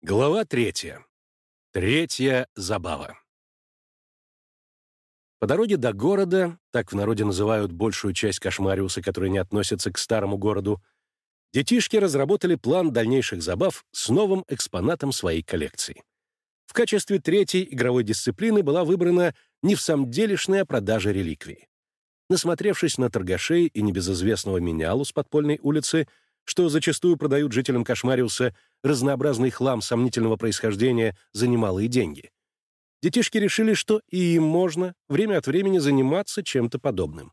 Глава третья. Третья забава. По дороге до города, так в народе называют большую часть Кошмариуса, которые не относятся к старому городу, детишки разработали план дальнейших забав с новым экспонатом своей коллекции. В качестве третьей игровой дисциплины была выбрана не в самом делешная продажа реликвий. Насмотревшись на торгашей и небезызвестного менялу с подпольной улицы, что зачастую продают жителям Кошмариуса разнообразный хлам сомнительного происхождения за немалые деньги. Детишки решили, что и им можно время от времени заниматься чем-то подобным.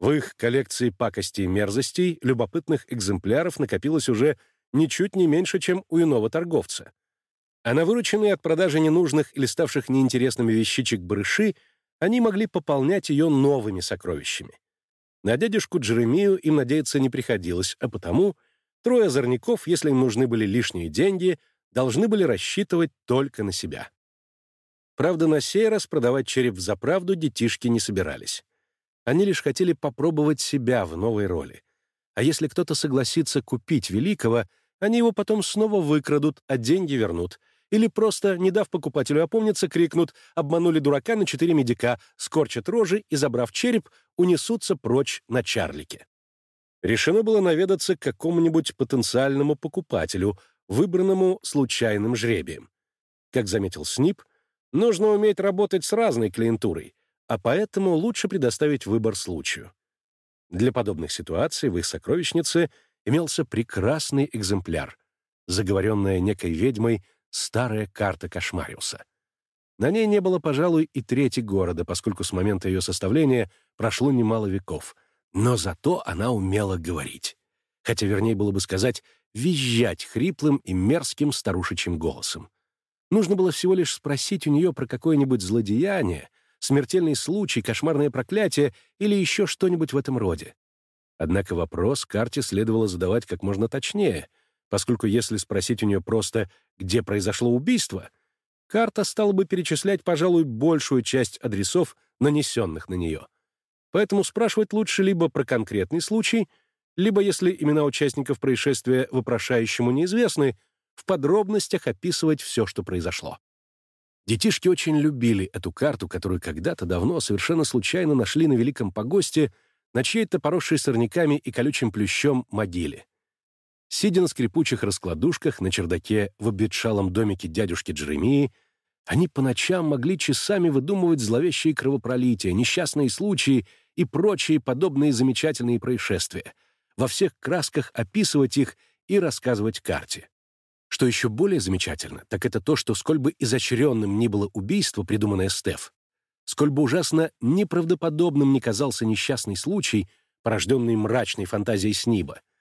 В их коллекции пакостей и мерзостей любопытных экземпляров накопилось уже ничуть не меньше, чем у иного торговца. А на вырученные от продажи ненужных или ставших неинтересными вещичек барыши они могли пополнять ее новыми сокровищами. На дядюшку Джеремию им надеяться не приходилось, а потому трое озорников, если им нужны были лишние деньги, должны были рассчитывать только на себя. Правда, на сей раз продавать череп за правду детишки не собирались. Они лишь хотели попробовать себя в новой роли. А если кто-то согласится купить Великого, они его потом снова выкрадут, а деньги вернут — или просто, не дав покупателю опомниться, крикнут «обманули дурака на четыре медика», скорчат рожи и, забрав череп, унесутся прочь на чарлике. Решено было наведаться к какому-нибудь потенциальному покупателю, выбранному случайным жребием. Как заметил Снип, нужно уметь работать с разной клиентурой, а поэтому лучше предоставить выбор случаю. Для подобных ситуаций в их сокровищнице имелся прекрасный экземпляр, заговоренная некой ведьмой старая карта Кошмариуса. На ней не было, пожалуй, и трети города, поскольку с момента ее составления прошло немало веков, но зато она умела говорить. Хотя, вернее было бы сказать, визжать хриплым и мерзким старушечьим голосом. Нужно было всего лишь спросить у нее про какое-нибудь злодеяние, смертельный случай, кошмарное проклятие или еще что-нибудь в этом роде. Однако вопрос карте следовало задавать как можно точнее — поскольку если спросить у нее просто, где произошло убийство, карта стала бы перечислять, пожалуй, большую часть адресов, нанесенных на нее. Поэтому спрашивать лучше либо про конкретный случай, либо, если имена участников происшествия вопрошающему неизвестны, в подробностях описывать все, что произошло. Детишки очень любили эту карту, которую когда-то давно совершенно случайно нашли на Великом Погосте на чьей-то поросшей сорняками и колючим плющом могиле. Сидя на скрипучих раскладушках на чердаке в обветшалом домике дядюшки Джеремии, они по ночам могли часами выдумывать зловещие кровопролития, несчастные случаи и прочие подобные замечательные происшествия, во всех красках описывать их и рассказывать карте. Что еще более замечательно, так это то, что сколь бы изощренным ни было убийство, придуманное Стеф, сколь бы ужасно неправдоподобным ни казался несчастный случай, порожденный мрачной фантазией Сниба —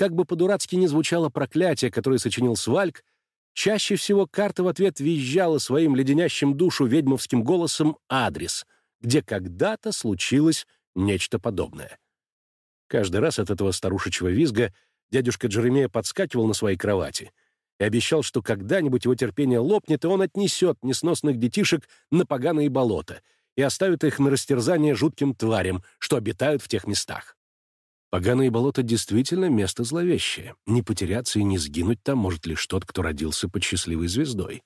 как бы по-дурацки ни звучало проклятие, которое сочинил Свальк, чаще всего карта в ответ визжала своим леденящим душу ведьмовским голосом адрес, где когда-то случилось нечто подобное. Каждый раз от этого старушечьего визга дядюшка Джеремея подскакивал на своей кровати и обещал, что когда-нибудь его терпение лопнет, и он отнесет несносных детишек на поганые болота и оставит их на растерзание жутким тварям, что обитают в тех местах. Поганые болота действительно место зловещее. Не потеряться и не сгинуть там может лишь тот, кто родился под счастливой звездой.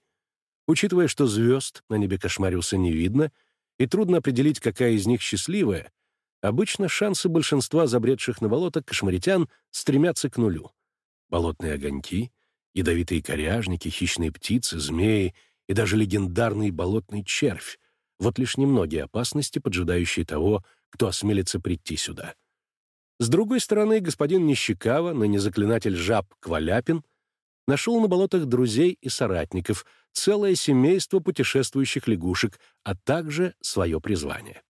Учитывая, что звезд на небе Кошмариуса не видно, и трудно определить, какая из них счастливая, обычно шансы большинства забредших на болото кошмаритян стремятся к нулю. Болотные огоньки, ядовитые коряжники, хищные птицы, змеи и даже легендарный болотный червь — вот лишь немногие опасности, поджидающие того, кто осмелится прийти сюда — с другой стороны, господин Нищекава, ныне заклинатель жаб Кваляпин, нашел на болотах друзей и соратников, целое семейство путешествующих лягушек, а также свое призвание.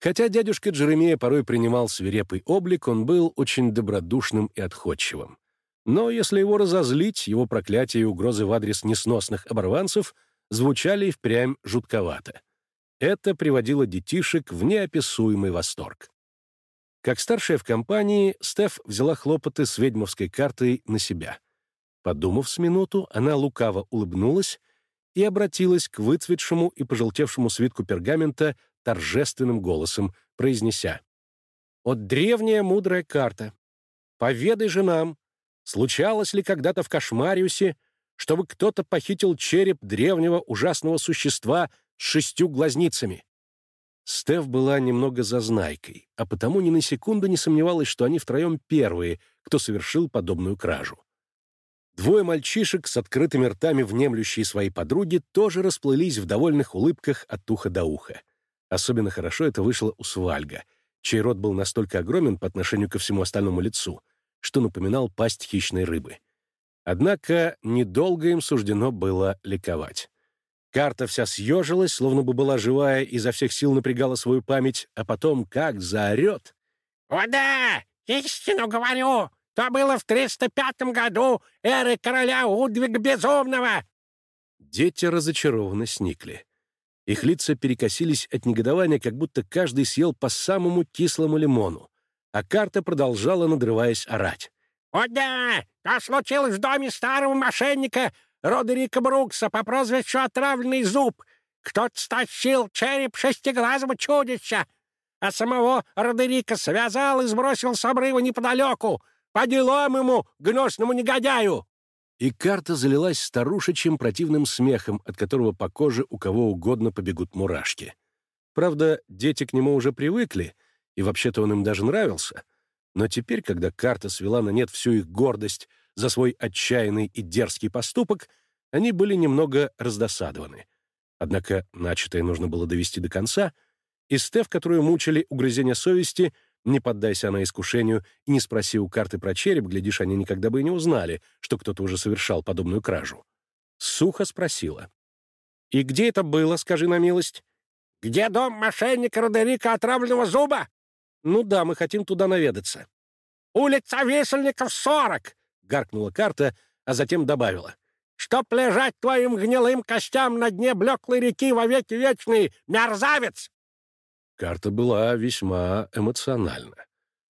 Хотя дядюшка Джеремея порой принимал свирепый облик, он был очень добродушным и отходчивым. Но если его разозлить, его проклятия и угрозы в адрес несносных оборванцев звучали и впрямь жутковато. Это приводило детишек в неописуемый восторг. Как старшая в компании, Стеф взяла хлопоты с ведьмовской картой на себя. Подумав с минуту, она лукаво улыбнулась и обратилась к выцветшему и пожелтевшему свитку пергамента торжественным голосом, произнеся «От древняя мудрая карта! Поведай же нам, случалось ли когда-то в Кошмариусе, чтобы кто-то похитил череп древнего ужасного существа с шестью глазницами. Стеф была немного зазнайкой, а потому ни на секунду не сомневалась, что они втроем первые, кто совершил подобную кражу. Двое мальчишек с открытыми ртами, внемлющие своей подруги, тоже расплылись в довольных улыбках от уха до уха. Особенно хорошо это вышло у Свальга, чей рот был настолько огромен по отношению ко всему остальному лицу, что напоминал пасть хищной рыбы. Однако недолго им суждено было ликовать. Карта вся съежилась, словно бы была живая, изо всех сил напрягала свою память, а потом как заорет. «О да, истину говорю! То было в 305 году эры короля Удвига Безумного!» Дети разочарованно сникли. Их лица перекосились от негодования, как будто каждый съел по самому кислому лимону, а карта продолжала, надрываясь, орать. «О да! То случилось в доме старого мошенника Родерика Брукса по прозвищу Отравленный Зуб. Кто-то стащил череп шестиглазого чудища, а самого Родерика связал и сбросил с обрыва неподалеку. По делам ему, гнусному негодяю!» И карта залилась старушечьим противным смехом, от которого по коже у кого угодно побегут мурашки. Правда, дети к нему уже привыкли, и вообще-то он им даже нравился. Но теперь, когда карта свела на нет всю их гордость за свой отчаянный и дерзкий поступок, они были немного раздосадованы. Однако начатое нужно было довести до конца, и Стеф, которую мучили угрызения совести, — не поддайся она искушению и не спроси у карты про череп, глядишь, они никогда бы и не узнали, что кто-то уже совершал подобную кражу. Сухо спросила. «И где это было, скажи на милость?» «Где дом мошенника Родерика Отравленного Зуба?» «Ну да, мы хотим туда наведаться». «Улица Висельников, 40!» — гаркнула карта, а затем добавила. «Чтоб лежать твоим гнилым костям на дне блеклой реки во веки вечные, мерзавец!» Карта была весьма эмоциональна.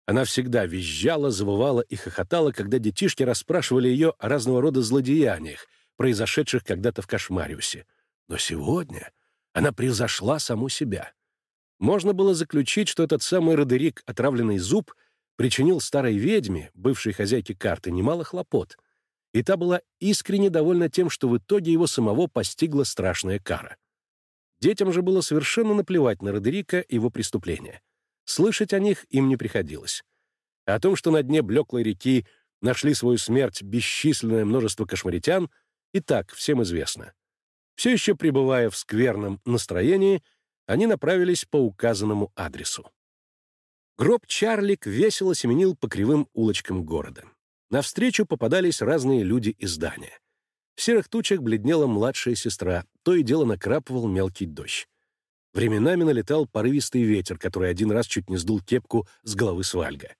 Она всегда визжала, завывала и хохотала, когда детишки расспрашивали ее о разного рода злодеяниях, произошедших когда-то в Кошмариусе. Но сегодня она превзошла саму себя. Можно было заключить, что этот самый Родерик, отравленный зуб, причинил старой ведьме, бывшей хозяйке карты, немало хлопот. И та была искренне довольна тем, что в итоге его самого постигла страшная кара. Детям же было совершенно наплевать на Родерика и его преступления. Слышать о них им не приходилось. А о том, что на дне блеклой реки нашли свою смерть бесчисленное множество кошмаритян, и так всем известно. Все еще пребывая в скверном настроении, они направились по указанному адресу. Гроб Чарлик весело семенил по кривым улочкам города. Навстречу попадались разные люди и здания. В серых тучах бледнела младшая сестра, то и дело накрапывал мелкий дождь. Временами налетал порывистый ветер, который один раз чуть не сдул кепку с головы свальга.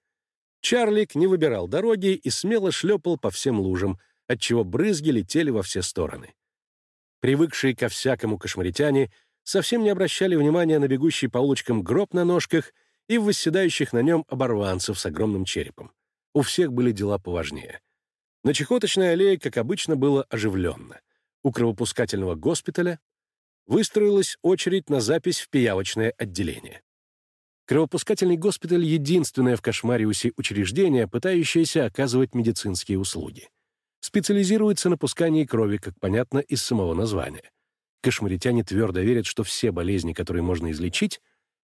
Чарлик не выбирал дороги и смело шлепал по всем лужам, отчего брызги летели во все стороны. Привыкшие ко всякому кошмаритяне совсем не обращали внимания на бегущий по улочкам гроб на ножках и восседающих на нем оборванцев с огромным черепом. У всех были дела поважнее — на Чехоточной аллее, как обычно, было оживленно. У кровопускательного госпиталя выстроилась очередь на запись в пиявочное отделение. Кровопускательный госпиталь — единственное в Кошмариусе учреждение, пытающееся оказывать медицинские услуги. Специализируется на пускании крови, как понятно из самого названия. Кошмаритяне твердо верят, что все болезни, которые можно излечить,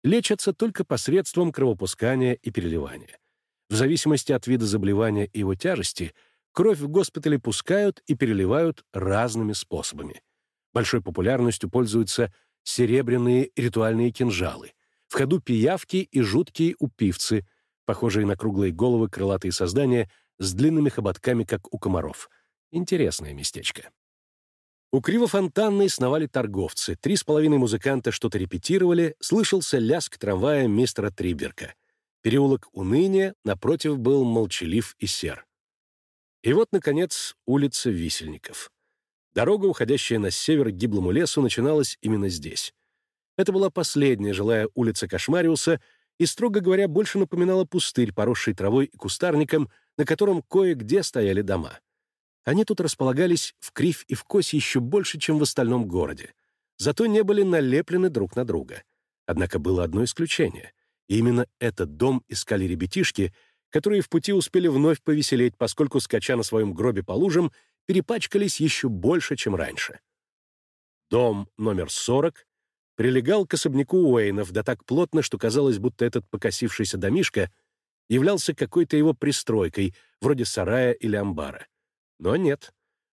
лечатся только посредством кровопускания и переливания. В зависимости от вида заболевания и его тяжести — Кровь в госпитале пускают и переливают разными способами. Большой популярностью пользуются серебряные ритуальные кинжалы. В ходу пиявки и жуткие упивцы, похожие на круглые головы крылатые создания с длинными хоботками, как у комаров. Интересное местечко. У Кривофонтанной сновали торговцы, три с половиной музыканта что-то репетировали, слышался лязг трамвая мистера Триберка. Переулок уныния, напротив, был молчалив и сер. И вот, наконец, улица Висельников. Дорога, уходящая на север к гиблому лесу, начиналась именно здесь. Это была последняя жилая улица Кошмариуса и, строго говоря, больше напоминала пустырь, поросший травой и кустарником, на котором кое-где стояли дома. Они тут располагались в кривь и в кось еще больше, чем в остальном городе. Зато не были налеплены друг на друга. Однако было одно исключение. И именно этот дом искали ребятишки — которые в пути успели вновь повеселеть, поскольку, скача на своем гробе по лужам, перепачкались еще больше, чем раньше. Дом номер 40 прилегал к особняку Уэйнов, да так плотно, что казалось, будто этот покосившийся домишко являлся какой-то его пристройкой, вроде сарая или амбара. Но нет.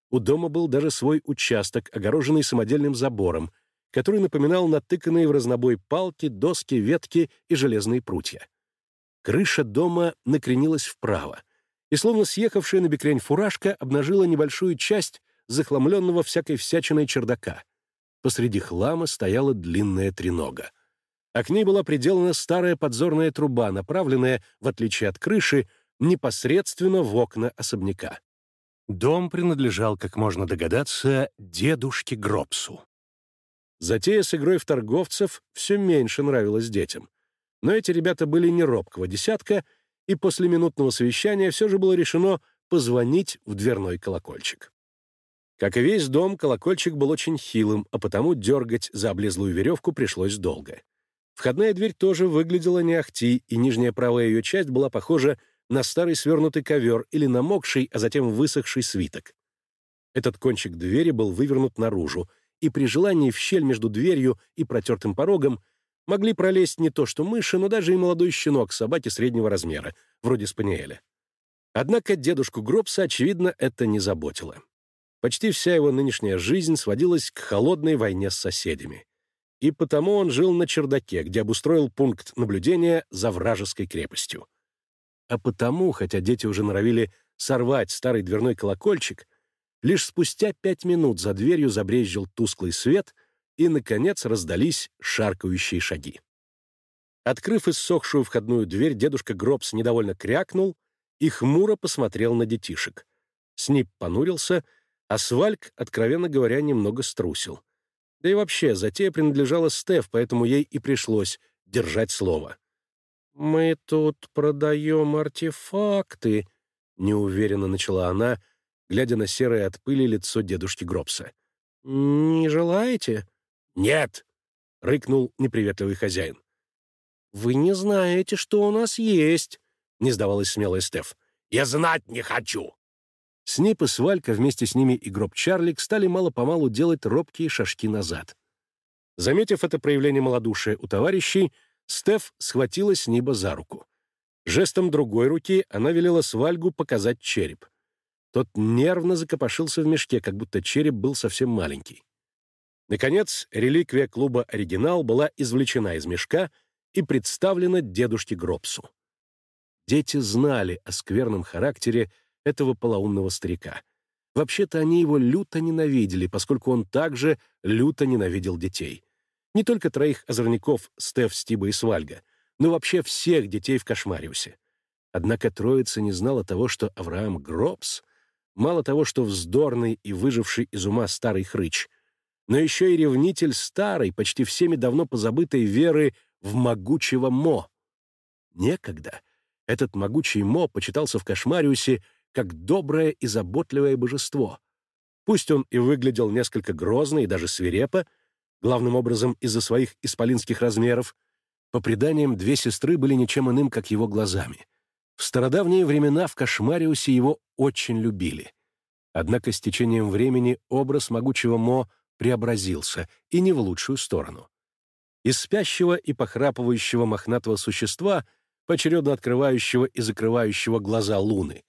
У дома был даже свой участок, огороженный самодельным забором, который напоминал натыканные в разнобой палки, доски, ветки и железные прутья. Крыша дома накренилась вправо, и словно съехавшая на бекрень фуражка обнажила небольшую часть захламленного всякой всячиной чердака. Посреди хлама стояла длинная тренога. А к ней была приделана старая подзорная труба, направленная, в отличие от крыши, непосредственно в окна особняка. Дом принадлежал, как можно догадаться, дедушке Гробсу. Затея с игрой в торговцев все меньше нравилась детям. Но эти ребята были не робкого десятка, и после минутного совещания все же было решено позвонить в дверной колокольчик. Как и весь дом, колокольчик был очень хилым, а потому дергать за облезлую веревку пришлось долго. Входная дверь тоже выглядела не ахти, и нижняя правая ее часть была похожа на старый свернутый ковер или намокший, а затем высохший свиток. Этот кончик двери был вывернут наружу, и при желании в щель между дверью и протертым порогом могли пролезть не то что мыши, но даже и молодой щенок собаки среднего размера, вроде спаниеля. Однако дедушку Гробса, очевидно, это не заботило. Почти вся его нынешняя жизнь сводилась к холодной войне с соседями. И потому он жил на чердаке, где обустроил пункт наблюдения за вражеской крепостью. А потому, хотя дети уже норовили сорвать старый дверной колокольчик, лишь спустя пять минут за дверью забрезжил тусклый свет, и, наконец, раздались шаркающие шаги. Открыв иссохшую входную дверь, дедушка Гробс недовольно крякнул и хмуро посмотрел на детишек. Снип понурился, а Свальк, откровенно говоря, немного струсил. Да и вообще, затея принадлежала Стеф, поэтому ей и пришлось держать слово. «Мы тут продаем артефакты», — неуверенно начала она, глядя на серое от пыли лицо дедушки Гробса. «Не желаете?» «Нет!» — рыкнул неприветливый хозяин. «Вы не знаете, что у нас есть», — не сдавалась смелая Стеф. «Я знать не хочу!» Снип и Свалька вместе с ними и гроб Чарлик стали мало-помалу делать робкие шажки назад. Заметив это проявление малодушия у товарищей, Стеф схватила Сниба за руку. Жестом другой руки она велела Свальгу показать череп. Тот нервно закопошился в мешке, как будто череп был совсем маленький. Наконец, реликвия клуба «Оригинал» была извлечена из мешка и представлена дедушке Гробсу. Дети знали о скверном характере этого полоумного старика. Вообще-то они его люто ненавидели, поскольку он также люто ненавидел детей. Не только троих озорников Стеф, Стиба и Свальга, но вообще всех детей в Кошмариусе. Однако троица не знала того, что Авраам Гробс, мало того, что вздорный и выживший из ума старый хрыч, но еще и ревнитель старой, почти всеми давно позабытой веры в могучего Мо. Некогда этот могучий Мо почитался в Кошмариусе как доброе и заботливое божество. Пусть он и выглядел несколько грозно и даже свирепо, главным образом из-за своих исполинских размеров, по преданиям, две сестры были ничем иным, как его глазами. В стародавние времена в Кошмариусе его очень любили. Однако с течением времени образ могучего Мо преобразился, и не в лучшую сторону. Из спящего и похрапывающего мохнатого существа, поочередно открывающего и закрывающего глаза луны,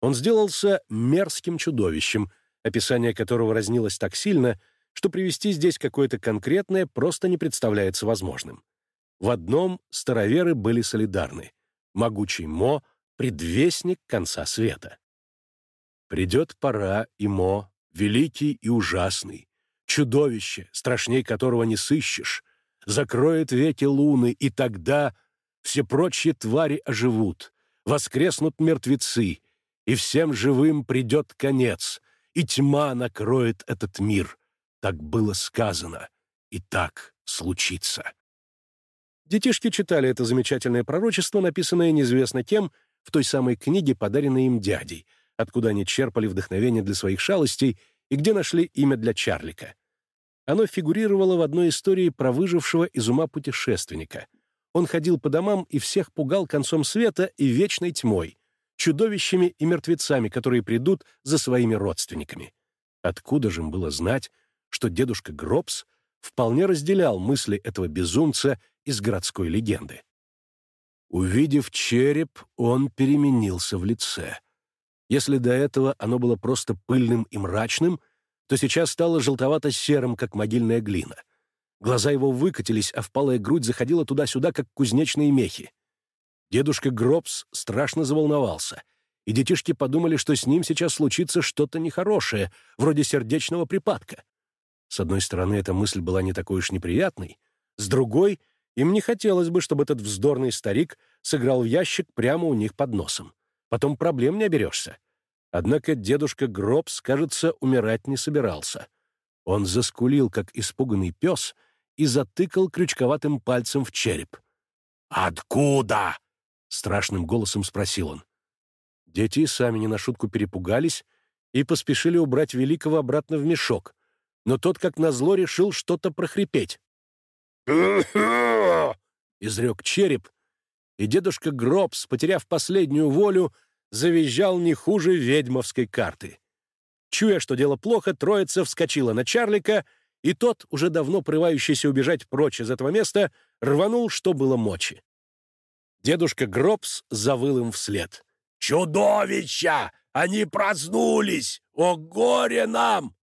он сделался мерзким чудовищем, описание которого разнилось так сильно, что привести здесь какое-то конкретное просто не представляется возможным. В одном староверы были солидарны. Могучий Мо — предвестник конца света. Придет пора, и Мо, великий и ужасный, чудовище, страшней которого не сыщешь, закроет веки луны, и тогда все прочие твари оживут, воскреснут мертвецы, и всем живым придет конец, и тьма накроет этот мир. Так было сказано, и так случится. Детишки читали это замечательное пророчество, написанное неизвестно кем, в той самой книге, подаренной им дядей, откуда они черпали вдохновение для своих шалостей и где нашли имя для Чарлика. Оно фигурировало в одной истории про выжившего из ума путешественника. Он ходил по домам и всех пугал концом света и вечной тьмой, чудовищами и мертвецами, которые придут за своими родственниками. Откуда же им было знать, что дедушка Гробс вполне разделял мысли этого безумца из городской легенды? Увидев череп, он переменился в лице. Если до этого оно было просто пыльным и мрачным, то сейчас стало желтовато-серым, как могильная глина. Глаза его выкатились, а впалая грудь заходила туда-сюда, как кузнечные мехи. Дедушка Гробс страшно заволновался, и детишки подумали, что с ним сейчас случится что-то нехорошее, вроде сердечного припадка. С одной стороны, эта мысль была не такой уж неприятной, с другой — им не хотелось бы, чтобы этот вздорный старик сыграл в ящик прямо у них под носом. Потом проблем не оберешься. Однако дедушка Гробс, кажется, умирать не собирался. Он заскулил, как испуганный пес, и затыкал крючковатым пальцем в череп. «Откуда?» — страшным голосом спросил он. Дети сами не на шутку перепугались и поспешили убрать Великого обратно в мешок, но тот, как назло, решил что-то прохрипеть. изрек череп, и дедушка Гробс, потеряв последнюю волю, завизжал не хуже ведьмовской карты. Чуя, что дело плохо, троица вскочила на Чарлика, и тот, уже давно прорывающийся убежать прочь из этого места, рванул, что было мочи. Дедушка Гробс завыл им вслед. «Чудовища! Они проснулись! О, горе нам!»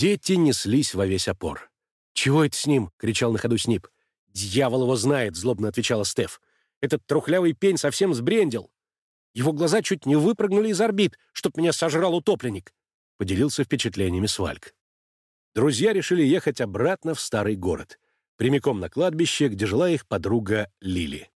Дети неслись во весь опор. «Чего это с ним?» — кричал на ходу Снип. «Дьявол его знает», — злобно отвечала Стеф. «Этот трухлявый пень совсем сбрендил. Его глаза чуть не выпрыгнули из орбит, чтоб меня сожрал утопленник», — поделился впечатлениями Свальк. Друзья решили ехать обратно в старый город, прямиком на кладбище, где жила их подруга Лили.